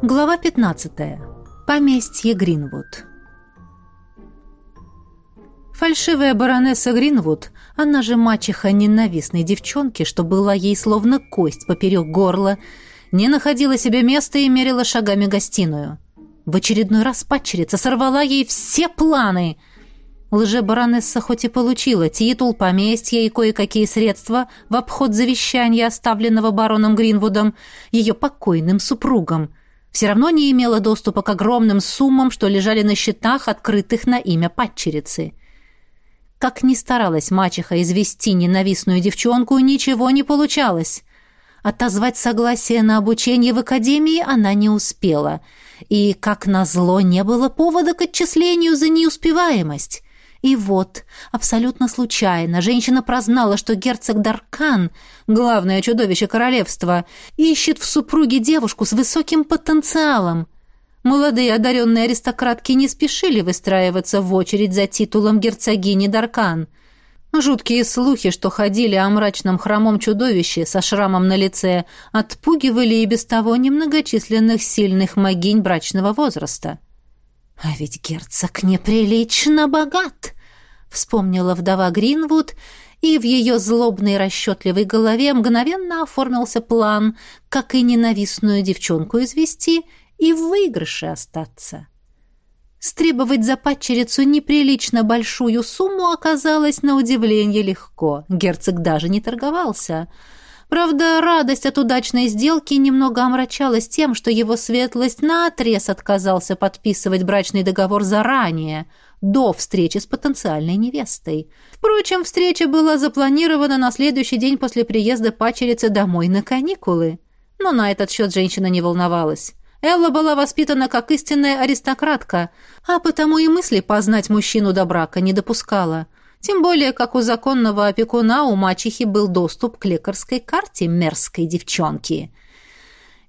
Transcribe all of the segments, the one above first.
Глава 15. Поместье Гринвуд. Фальшивая баронесса Гринвуд, она же мачеха ненавистной девчонки, что была ей словно кость поперек горла, не находила себе места и мерила шагами гостиную. В очередной раз падчерица сорвала ей все планы. Лже-баронесса хоть и получила титул, поместье и кое-какие средства в обход завещания, оставленного бароном Гринвудом, ее покойным супругом – все равно не имела доступа к огромным суммам, что лежали на счетах, открытых на имя падчерицы. Как ни старалась мачеха извести ненавистную девчонку, ничего не получалось. Отозвать согласие на обучение в академии она не успела. И, как назло, не было повода к отчислению за неуспеваемость. И вот, абсолютно случайно, женщина прознала, что герцог Даркан, главное чудовище королевства, ищет в супруге девушку с высоким потенциалом. Молодые одаренные аристократки не спешили выстраиваться в очередь за титулом герцогини Даркан. Жуткие слухи, что ходили о мрачном хромом чудовище со шрамом на лице, отпугивали и без того немногочисленных сильных могинь брачного возраста. «А ведь герцог неприлично богат!» — вспомнила вдова Гринвуд, и в ее злобной расчетливой голове мгновенно оформился план, как и ненавистную девчонку извести и в выигрыше остаться. Стребовать за падчерицу неприлично большую сумму оказалось на удивление легко. Герцог даже не торговался — Правда, радость от удачной сделки немного омрачалась тем, что его светлость наотрез отказался подписывать брачный договор заранее, до встречи с потенциальной невестой. Впрочем, встреча была запланирована на следующий день после приезда пачерицы домой на каникулы. Но на этот счет женщина не волновалась. Элла была воспитана как истинная аристократка, а потому и мысли познать мужчину до брака не допускала – тем более, как у законного опекуна у мачехи был доступ к лекарской карте мерзкой девчонки.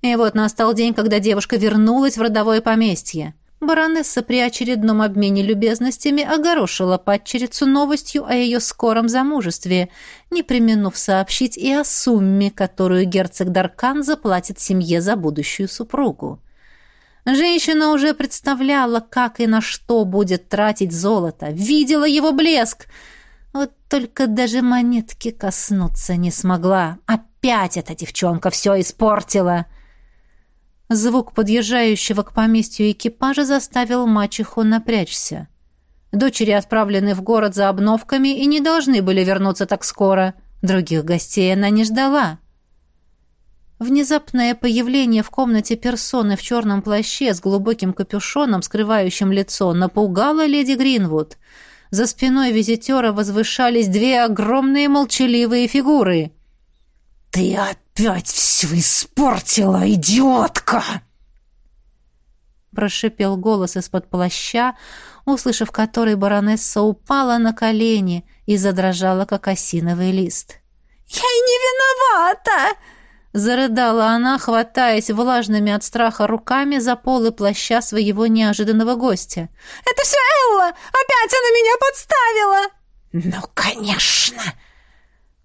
И вот настал день, когда девушка вернулась в родовое поместье. Баронесса при очередном обмене любезностями огорошила падчерицу новостью о ее скором замужестве, не применув сообщить и о сумме, которую герцог Даркан заплатит семье за будущую супругу. Женщина уже представляла, как и на что будет тратить золото, видела его блеск. Вот только даже монетки коснуться не смогла. Опять эта девчонка все испортила. Звук подъезжающего к поместью экипажа заставил мачеху напрячься. Дочери отправлены в город за обновками и не должны были вернуться так скоро. Других гостей она не ждала. Внезапное появление в комнате персоны в черном плаще с глубоким капюшоном, скрывающим лицо, напугало леди Гринвуд. За спиной визитера возвышались две огромные молчаливые фигуры. «Ты опять все испортила, идиотка!» Прошипел голос из-под плаща, услышав который баронесса упала на колени и задрожала, как осиновый лист. «Я не виновата!» Зарыдала она, хватаясь влажными от страха руками за полы плаща своего неожиданного гостя. «Это все Элла! Опять она меня подставила!» «Ну, конечно!»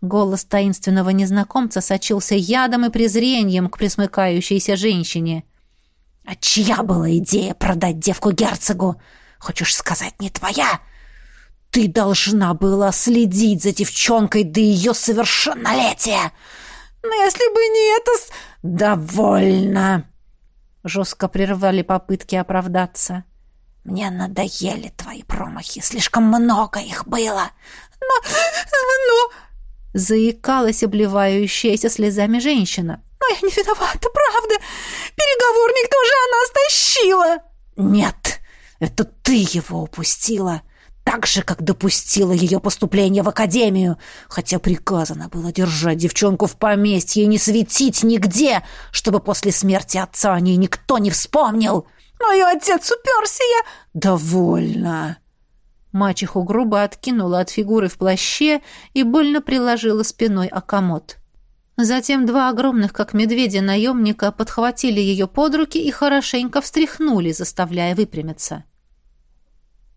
Голос таинственного незнакомца сочился ядом и презрением к присмыкающейся женщине. «А чья была идея продать девку герцогу? Хочешь сказать, не твоя? Ты должна была следить за девчонкой до ее совершеннолетия!» Но если бы не это... Довольно. Жестко прервали попытки оправдаться. Мне надоели твои промахи. Слишком много их было. Но... но... Заикалась обливающаяся слезами женщина. «Но я не виновата, правда. Переговорник тоже она стащила». «Нет, это ты его упустила так же, как допустила ее поступление в академию, хотя приказано было держать девчонку в поместье и не светить нигде, чтобы после смерти отца о ней никто не вспомнил. Но ее отец уперся, я... Довольно. Мачеху грубо откинула от фигуры в плаще и больно приложила спиной о комод. Затем два огромных, как медведи, наемника подхватили ее под руки и хорошенько встряхнули, заставляя выпрямиться. —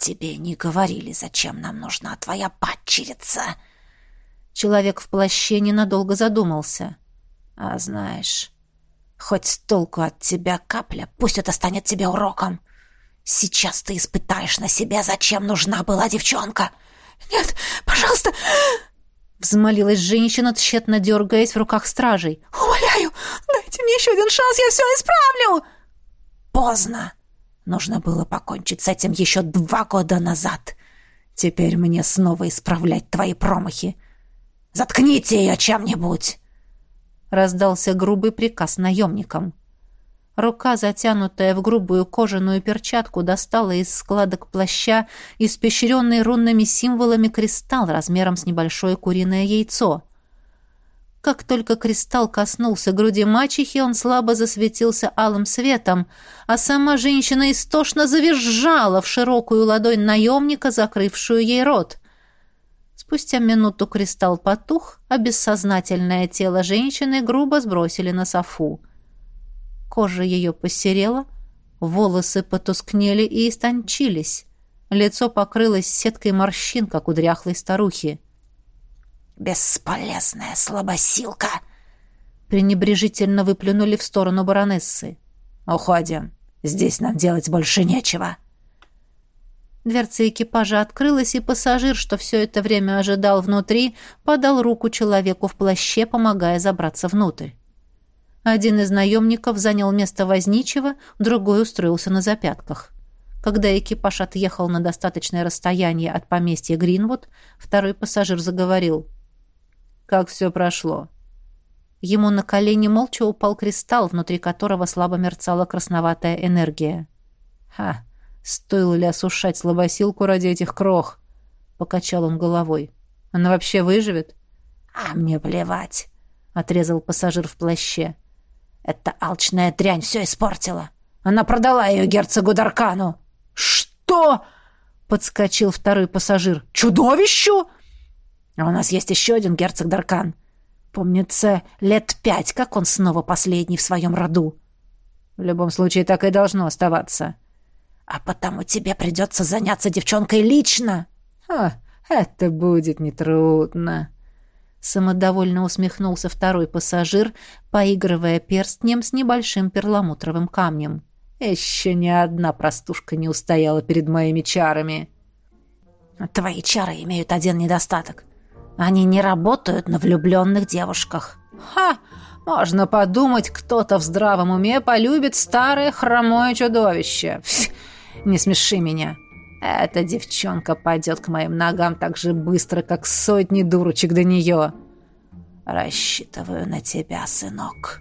«Тебе не говорили, зачем нам нужна твоя падчерица?» Человек в плаще ненадолго задумался. «А знаешь, Хоть толку от тебя капля, пусть это станет тебе уроком. Сейчас ты испытаешь на себе, зачем нужна была девчонка. Нет, пожалуйста, Взмолилась женщина, тщетно дергаясь в руках стражей. «Умоляю, дайте мне еще один шанс, я все исправлю!» «Поздно. Нужно было покончить с этим еще два года назад. Теперь мне снова исправлять твои промахи. Заткните ее чем-нибудь!» Раздался грубый приказ наемникам. Рука, затянутая в грубую кожаную перчатку, достала из складок плаща испещренный рунными символами кристалл размером с небольшое куриное яйцо. Как только кристалл коснулся груди мачехи, он слабо засветился алым светом, а сама женщина истошно завизжала в широкую ладонь наемника, закрывшую ей рот. Спустя минуту кристалл потух, а бессознательное тело женщины грубо сбросили на софу. Кожа ее посерела, волосы потускнели и истончились. Лицо покрылось сеткой морщин, как у дряхлой старухи. «Бесполезная слабосилка!» пренебрежительно выплюнули в сторону баронессы. «Уходим. Здесь нам делать больше нечего». Дверца экипажа открылась, и пассажир, что все это время ожидал внутри, подал руку человеку в плаще, помогая забраться внутрь. Один из наемников занял место возничего, другой устроился на запятках. Когда экипаж отъехал на достаточное расстояние от поместья Гринвуд, второй пассажир заговорил. «Как все прошло?» Ему на колени молча упал кристалл, внутри которого слабо мерцала красноватая энергия. «Ха! Стоило ли осушать слабосилку ради этих крох?» — покачал он головой. «Она вообще выживет?» «А мне плевать!» — отрезал пассажир в плаще. Эта алчная дрянь все испортила. Она продала ее герцогу Даркану. Что? Подскочил второй пассажир. Чудовищу? А у нас есть еще один герцог Даркан. Помнится, лет пять, как он снова последний в своем роду. В любом случае, так и должно оставаться. А потому тебе придется заняться девчонкой лично. А, это будет нетрудно. Самодовольно усмехнулся второй пассажир, поигрывая перстнем с небольшим перламутровым камнем. Еще ни одна простушка не устояла перед моими чарами. Твои чары имеют один недостаток. Они не работают на влюбленных девушках. Ха! Можно подумать, кто-то в здравом уме полюбит старое хромое чудовище. Не смеши меня. Эта девчонка пойдет к моим ногам так же быстро, как сотни дурочек до нее. Рассчитываю на тебя, сынок».